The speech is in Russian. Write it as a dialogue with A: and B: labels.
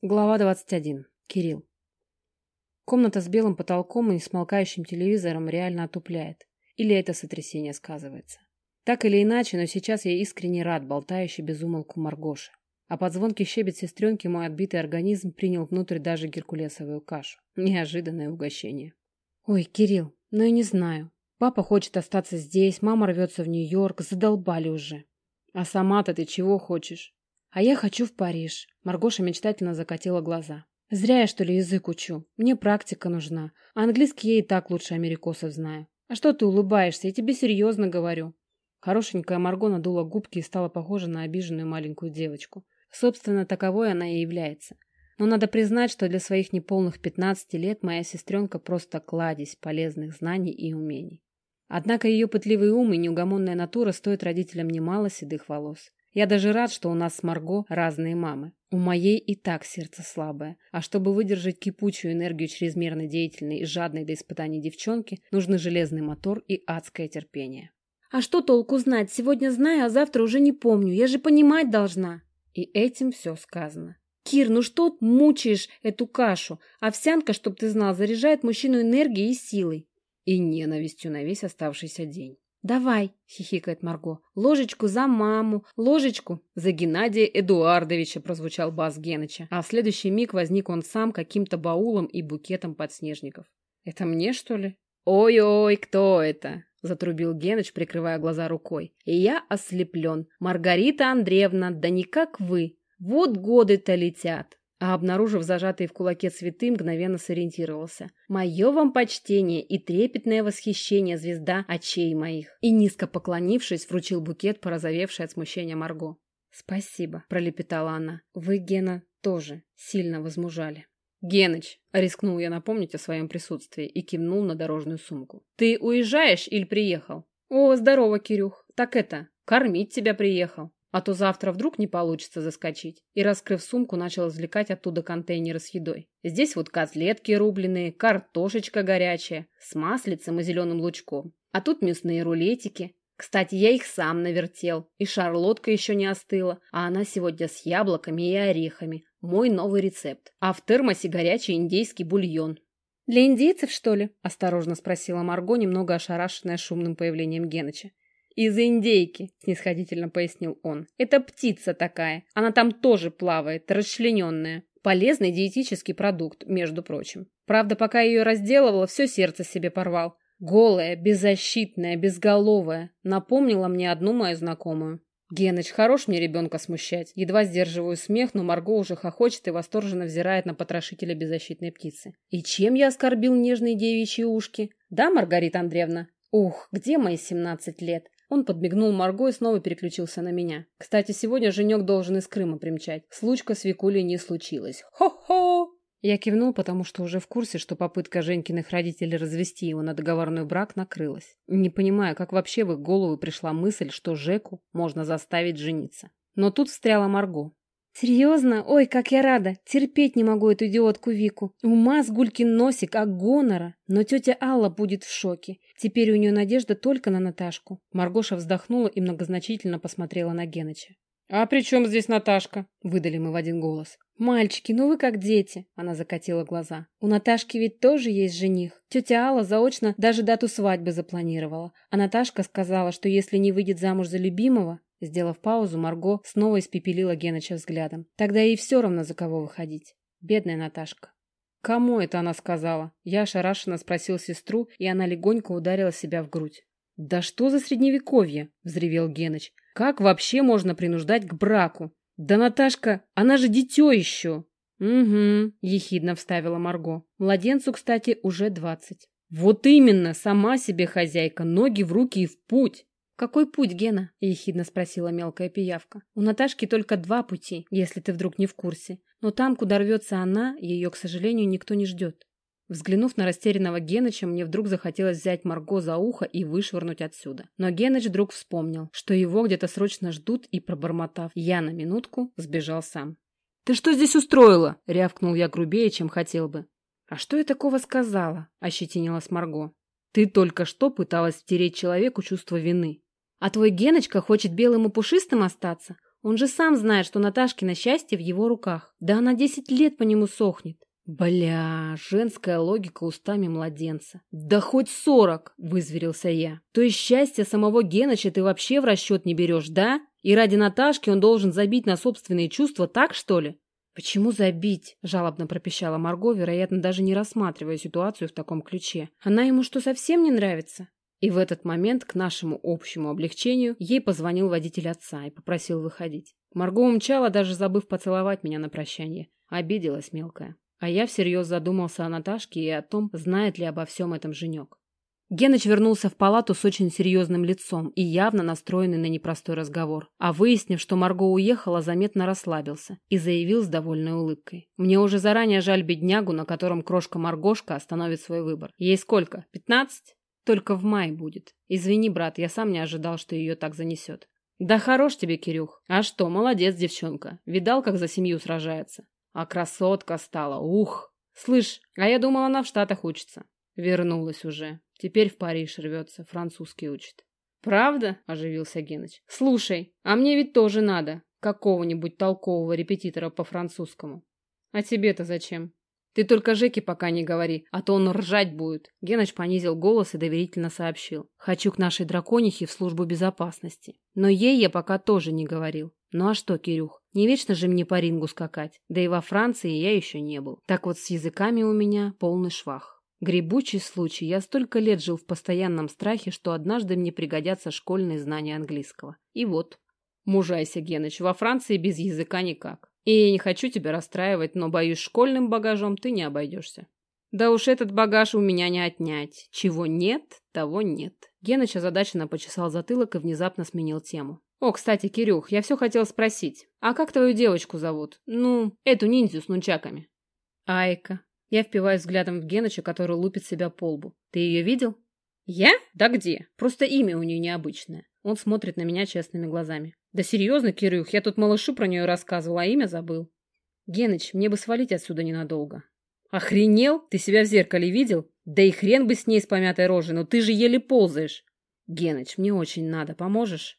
A: Глава 21. Кирилл. Комната с белым потолком и смолкающим телевизором реально отупляет. Или это сотрясение сказывается. Так или иначе, но сейчас я искренне рад болтающей безумолку Маргоши. А под звонкий щебет сестренки мой отбитый организм принял внутрь даже геркулесовую кашу. Неожиданное угощение. Ой, Кирилл, ну я не знаю. Папа хочет остаться здесь, мама рвется в Нью-Йорк, задолбали уже. А сама-то ты чего хочешь? А я хочу в Париж. Маргоша мечтательно закатила глаза. Зря я, что ли, язык учу. Мне практика нужна. А английский я и так лучше америкосов знаю. А что ты улыбаешься? Я тебе серьезно говорю. Хорошенькая Марго надула губки и стала похожа на обиженную маленькую девочку. Собственно, таковой она и является. Но надо признать, что для своих неполных 15 лет моя сестренка просто кладезь полезных знаний и умений. Однако ее пытливый ум и неугомонная натура стоят родителям немало седых волос. Я даже рад, что у нас с Марго разные мамы. У моей и так сердце слабое, а чтобы выдержать кипучую энергию чрезмерно деятельной и жадной до испытаний девчонки, нужны железный мотор и адское терпение.
B: А что толку знать? Сегодня знаю, а завтра уже не помню. Я же понимать должна.
A: И этим все сказано.
B: Кир, ну что мучаешь эту кашу? Овсянка, чтоб ты знал, заряжает мужчину энергией и силой.
A: И ненавистью на весь оставшийся день.
B: «Давай!» — хихикает Марго. «Ложечку за маму! Ложечку!»
A: «За Геннадия Эдуардовича!» — прозвучал бас Геныча. А в следующий миг возник он сам каким-то баулом и букетом подснежников. «Это мне, что ли?» «Ой-ой, кто это?» — затрубил Геныч, прикрывая глаза рукой. «И я ослеплен. Маргарита Андреевна, да не как вы. Вот годы-то летят!» А, обнаружив зажатые в кулаке цветы, мгновенно сориентировался. «Мое вам почтение и трепетное восхищение, звезда очей моих!» И, низко поклонившись, вручил букет, порозовевший от смущения Марго.
B: «Спасибо», — пролепетала она. «Вы, Гена, тоже сильно возмужали».
A: «Геныч!» — рискнул я напомнить о своем присутствии и кивнул на дорожную сумку. «Ты уезжаешь или приехал?» «О, здорово, Кирюх! Так это, кормить тебя приехал!» А то завтра вдруг не получится заскочить. И, раскрыв сумку, начал извлекать оттуда контейнеры с едой. Здесь вот котлетки рубленые, картошечка горячая, с маслицем и зеленым лучком. А тут мясные рулетики. Кстати, я их сам навертел. И шарлотка еще не остыла, а она сегодня с яблоками и орехами. Мой новый рецепт. А в термосе горячий индейский бульон.
B: «Для индейцев, что ли?» – осторожно спросила Марго, немного ошарашенная шумным появлением Геныча.
A: «Из индейки», — снисходительно пояснил он. «Это птица такая. Она там тоже плавает, расчлененная. Полезный диетический продукт, между прочим. Правда, пока ее разделывала, все сердце себе порвал. Голая, беззащитная, безголовая. Напомнила мне одну мою знакомую. Геныч, хорош мне ребенка смущать. Едва сдерживаю смех, но Марго уже хохочет и восторженно взирает на потрошителя беззащитной птицы. И чем я оскорбил нежные девичьи ушки? Да, Маргарита Андреевна? Ух, где мои семнадцать лет? Он подмигнул Марго и снова переключился на меня. Кстати, сегодня Женек должен из Крыма примчать. Случка с Викулей не случилась. Хо-хо! Я кивнул, потому что уже в курсе, что попытка Женькиных родителей развести его на договорной брак накрылась. Не понимаю, как вообще в их голову пришла мысль, что Жеку можно заставить жениться. Но тут встряла Марго.
B: «Серьезно? Ой, как я рада! Терпеть не могу эту идиотку Вику. Ума с гулькин носик, а гонора. Но тетя Алла будет в шоке. Теперь у нее надежда только на Наташку».
A: Маргоша вздохнула и многозначительно посмотрела на Геныча. «А при чем здесь Наташка?» — выдали мы в один голос.
B: «Мальчики, ну вы как дети!» — она закатила глаза. «У Наташки ведь тоже есть жених. Тетя Алла заочно даже дату свадьбы запланировала. А Наташка сказала, что если не выйдет замуж за любимого, Сделав паузу, Марго снова испепелила Геныча взглядом. Тогда ей все равно за кого выходить. Бедная Наташка.
A: «Кому это она сказала?» Я ошарашенно спросил сестру, и она легонько ударила себя в грудь. «Да что за средневековье?» — взревел Геныч. «Как вообще можно принуждать к браку? Да Наташка, она же дитё еще!» «Угу», — ехидно вставила Марго. «Младенцу, кстати, уже двадцать». «Вот именно, сама себе хозяйка, ноги в руки и в путь!»
B: «Какой путь, Гена?» – ехидно спросила мелкая пиявка. «У Наташки только два пути, если ты вдруг не в курсе. Но там, куда рвется она, ее, к сожалению, никто не ждет».
A: Взглянув на растерянного Геныча, мне вдруг захотелось взять Марго за ухо и вышвырнуть отсюда. Но Геныч вдруг вспомнил, что его где-то срочно ждут, и, пробормотав «я на минутку», сбежал сам. «Ты что здесь устроила?» — рявкнул я грубее, чем хотел бы. «А что я такого сказала?» — ощетинилась Марго. «Ты только что пыталась втереть человеку чувство вины.
B: А твой Геночка хочет белым и пушистым остаться? Он же сам знает, что Наташкино счастье в его руках. Да она десять лет по нему сохнет.
A: Бля, женская логика устами младенца. Да хоть сорок, вызверился я. То есть счастье самого Геныча ты вообще в расчет не берешь, да? И ради Наташки он должен забить на собственные чувства, так что ли?
B: «Почему забить?» – жалобно пропищала Марго, вероятно, даже не рассматривая ситуацию в таком ключе. «Она ему что, совсем не нравится?»
A: И в этот момент, к нашему общему облегчению, ей позвонил водитель отца и попросил выходить. Марго умчала, даже забыв поцеловать меня на прощание. Обиделась мелкая. А я всерьез задумался о Наташке и о том, знает ли обо всем этом женек. Геныч вернулся в палату с очень серьезным лицом и явно настроенный на непростой разговор. А выяснив, что Марго уехала, заметно расслабился и заявил с довольной улыбкой. «Мне уже заранее жаль беднягу, на котором крошка Маргошка остановит свой выбор. Ей сколько? Пятнадцать? Только в мае будет. Извини, брат, я сам не ожидал, что ее так занесет». «Да хорош тебе, Кирюх. А что, молодец девчонка. Видал, как за семью сражается? А красотка стала, ух! Слышь, а я думала, она в Штатах учится. Вернулась уже. Теперь в Париж рвется, французский учит. «Правда?» – оживился Геныч. «Слушай, а мне ведь тоже надо какого-нибудь толкового репетитора по французскому. А тебе-то зачем? Ты только Жеке пока не говори, а то он ржать будет». Геныч понизил голос и доверительно сообщил. «Хочу к нашей драконихе в службу безопасности. Но ей я пока тоже не говорил. Ну а что, Кирюх, не вечно же мне по рингу скакать. Да и во Франции я еще не был. Так вот с языками у меня полный швах». Гребучий случай. Я столько лет жил в постоянном страхе, что однажды мне пригодятся школьные знания английского. И вот. Мужайся, Геныч, во Франции без языка никак. И я не хочу тебя расстраивать, но, боюсь, школьным багажом ты не обойдешься. Да уж этот багаж у меня не отнять. Чего нет, того нет. Геныч озадаченно почесал затылок и внезапно сменил тему. О, кстати, Кирюх, я все хотел спросить. А как твою девочку зовут? Ну, эту ниндзю с нунчаками. Айка. Я впиваюсь взглядом в Геныча, который лупит себя по лбу. Ты ее видел? Я? Да где? Просто имя у нее необычное. Он смотрит на меня честными глазами. Да серьезно, Кирюх, я тут малышу про нее рассказывал, а имя забыл. Геныч, мне бы свалить отсюда ненадолго. Охренел? Ты себя в зеркале видел? Да и хрен бы с ней с помятой рожей, но ты же еле ползаешь. Геныч, мне очень надо, поможешь?